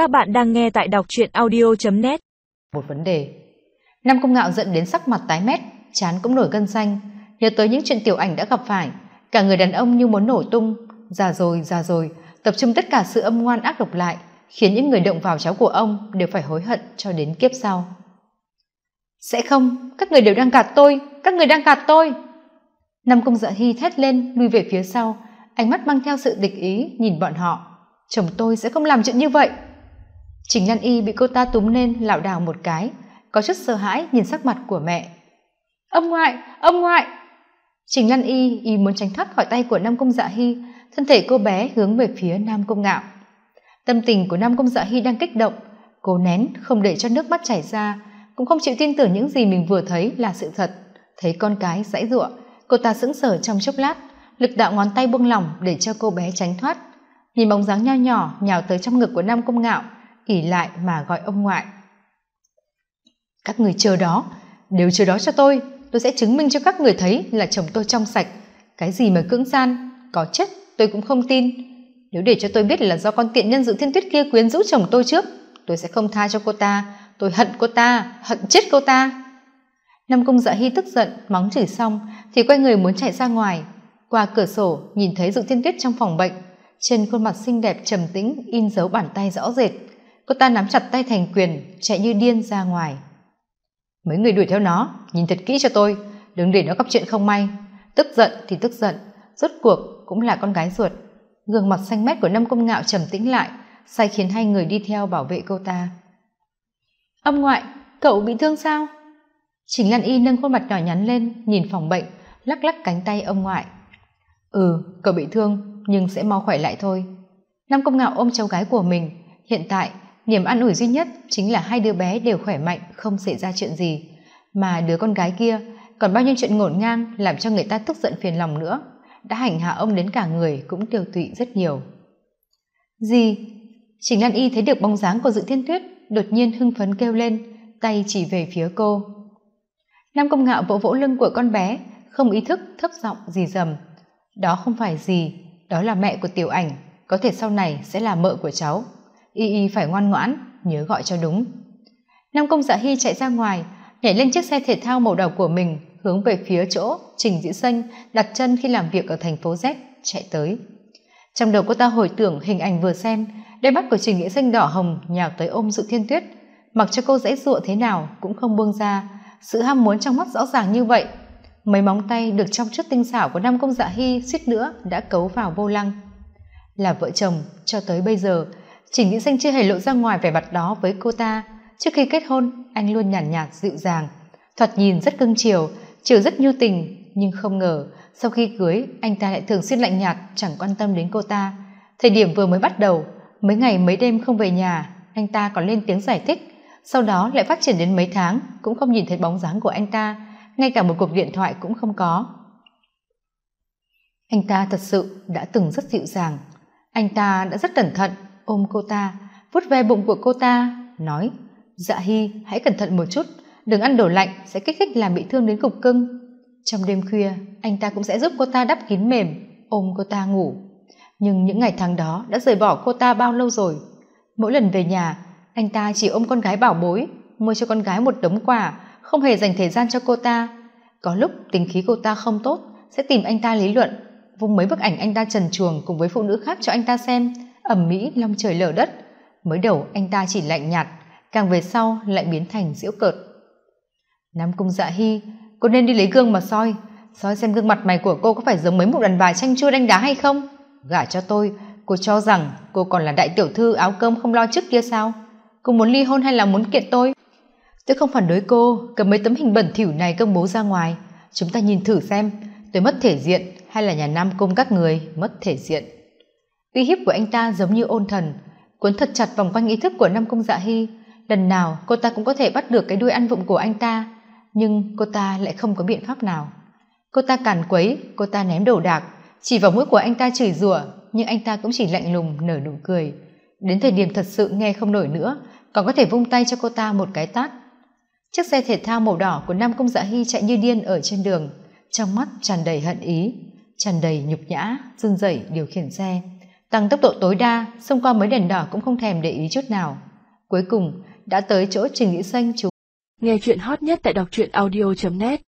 Các bạn đang nghe tại đọc truyện audio.net Một vấn đề. Nam Công Ngạo giận đến sắc mặt tái mét Chán cũng nổi gân xanh. Nhớ tới những chuyện tiểu ảnh đã gặp phải Cả người đàn ông như muốn nổ tung. Già rồi, già rồi Tập trung tất cả sự âm ngoan ác độc lại Khiến những người động vào cháu của ông Đều phải hối hận cho đến kiếp sau. Sẽ không, các người đều đang gạt tôi Các người đang gạt tôi. Nam Công Dạ Hy thét lên lui về phía sau Ánh mắt mang theo sự địch ý nhìn bọn họ. Chồng tôi sẽ không làm chuyện như vậy trình lan y bị cô ta túm lên lảo đảo một cái có chút sợ hãi nhìn sắc mặt của mẹ. Ông ngoại ông ngoại! Trình lan y y muốn tránh thoát khỏi tay của nam công dạ hy thân thể cô bé hướng về phía nam công ngạo. Tâm tình của nam công dạ hy đang kích động cố nén không để cho nước mắt chảy ra cũng không chịu tin tưởng những gì mình vừa thấy là sự thật. Thấy con cái dãy giụa cô ta sững sờ trong chốc lát lực đạo ngón tay buông lỏng để cho cô bé tránh thoát. Nhìn bóng dáng nho nhỏ nhào tới trong ngực của nam công ngạo ỉ lại mà gọi ông ngoại. Các người chờ đó, đều chờ đó cho tôi tôi sẽ chứng minh cho các người thấy là chồng tôi trong sạch. Cái gì mà cưỡng gian, có chết, tôi cũng không tin. Nếu để cho tôi biết là do con tiện nhân dự thiên tuyết kia quyến rũ chồng tôi trước, tôi sẽ không tha cho cô ta. Tôi hận cô ta, hận chết cô ta. Nam công dạ hy tức giận, mắng chửi xong, thì quay người muốn chạy ra ngoài. Qua cửa sổ, nhìn thấy dự thiên tuyết trong phòng bệnh. Trên khuôn mặt xinh đẹp trầm tĩnh, in dấu bàn tay rõ rệt cô ta nắm chặt tay thành quyền chạy như điên ra ngoài. Mấy người đuổi theo nó nhìn thật kỹ cho tôi đừng để nó gặp chuyện không may. Tức giận thì tức giận rốt cuộc cũng là con gái ruột. Gương mặt xanh mét của năm công ngạo trầm tĩnh lại say khiến hai người đi theo bảo vệ cô ta. Ông ngoại cậu bị thương sao? Trình lan y nâng khuôn mặt nhỏ nhắn lên nhìn phòng bệnh lắc lắc cánh tay ông ngoại. Ừ cậu bị thương nhưng sẽ mau khỏe lại thôi. Nam công ngạo ôm cháu gái của mình hiện tại niềm an ủi duy nhất chính là hai đứa bé đều khỏe mạnh, không xảy ra chuyện gì. Mà đứa con gái kia còn bao nhiêu chuyện ngổn ngang làm cho người ta tức giận phiền lòng nữa. Đã hành hạ ông đến cả người cũng tiêu tụy rất nhiều. Gì trình lan y thấy được bóng dáng của dự thiên tuyết, đột nhiên hưng phấn kêu lên, tay chỉ về phía cô. Nam công ngạo vỗ vỗ lưng của con bé, không ý thức, thấp giọng gì dầm, đó không phải gì đó là mẹ của tiểu ảnh, có thể sau này sẽ là mợ của cháu y y phải ngoan ngoãn, nhớ gọi cho đúng. Nam công dạ hy chạy ra ngoài, nhảy lên chiếc xe thể thao màu đỏ của mình, hướng về phía chỗ trình dĩ xanh, đặt chân khi làm việc ở thành phố z, chạy tới. Trong đầu cô ta hồi tưởng hình ảnh vừa xem đôi mắt của trình nghĩa xanh đỏ hồng nhào tới ôm dự thiên tuyết. Mặc cho cô dãy dụa thế nào cũng không buông ra, sự ham muốn trong mắt rõ ràng như vậy. Mấy móng tay được trong chút tinh xảo của nam công dạ hy suýt nữa đã cấu vào vô lăng. Là vợ chồng, cho tới bây giờ trình nghĩa xanh chưa hề lộ ra ngoài vẻ mặt đó với cô ta. Trước khi kết hôn anh luôn nhàn nhạt, nhạt dịu dàng. Thoạt nhìn rất cưng chiều chiều rất nhu tình nhưng không ngờ sau khi cưới anh ta lại thường xuyên lạnh nhạt chẳng quan tâm đến cô ta. Thời điểm vừa mới bắt đầu mấy ngày mấy đêm không về nhà anh ta còn lên tiếng giải thích. Sau đó lại phát triển đến mấy tháng cũng không nhìn thấy bóng dáng của anh ta. Ngay cả một cuộc điện thoại cũng không có. Anh ta thật sự đã từng rất dịu dàng. Anh ta đã rất cẩn thận ôm cô ta, vuốt ve bụng của cô ta, nói dạ hy, hãy cẩn thận một chút, đừng ăn đồ lạnh, sẽ kích thích làm bị thương đến cục cưng. Trong đêm khuya, anh ta cũng sẽ giúp cô ta đắp kín mềm, ôm cô ta ngủ. Nhưng những ngày tháng đó đã rời bỏ cô ta bao lâu rồi? Mỗi lần về nhà, anh ta chỉ ôm con gái bảo bối, mua cho con gái một đống quà, không hề dành thời gian cho cô ta. Có lúc tình khí cô ta không tốt, sẽ tìm anh ta lý luận, vung mấy bức ảnh anh ta trần chuồng cùng với phụ nữ khác cho anh ta xem ẩm mỹ long trời lở đất. Mới đầu anh ta chỉ lạnh nhạt, càng về sau lại biến thành diễu cợt. Nam cung dạ hy cô nên đi lấy gương mà soi. Soi xem gương mặt mày của cô có phải giống mấy một đàn bà tranh chua đánh đá hay không? Gả cho tôi, cô cho rằng cô còn là đại tiểu thư áo cơm không lo trước kia sao? Cô muốn ly hôn hay là muốn kiện tôi? Tôi không phản đối cô, cầm mấy tấm hình bẩn thỉu này công bố ra ngoài. Chúng ta nhìn thử xem, tôi mất thể diện hay là nhà nam cung các người mất thể diện? Uy hiếp của anh ta giống như ôn thần, cuốn thật chặt vòng quanh ý thức của nam cung dạ hy. Lần nào cô ta cũng có thể bắt được cái đuôi ăn vụng của anh ta, nhưng cô ta lại không có biện pháp nào. Cô ta càn quấy, cô ta ném đồ đạc, chỉ vào mũi của anh ta chửi rủa, nhưng anh ta cũng chỉ lạnh lùng, nở nụ cười. Đến thời điểm thật sự nghe không nổi nữa, còn có thể vung tay cho cô ta một cái tát. Chiếc xe thể thao màu đỏ của nam công dạ hy chạy như điên ở trên đường. Trong mắt tràn đầy hận ý, tràn đầy nhục nhã, run rẩy điều khiển xe tăng tốc độ tối đa xông qua mấy đèn đỏ cũng không thèm để ý chút nào. Cuối cùng, đã tới chỗ trình nghĩ xanh chú nghe chuyện hot nhất tại đọc truyện audio net.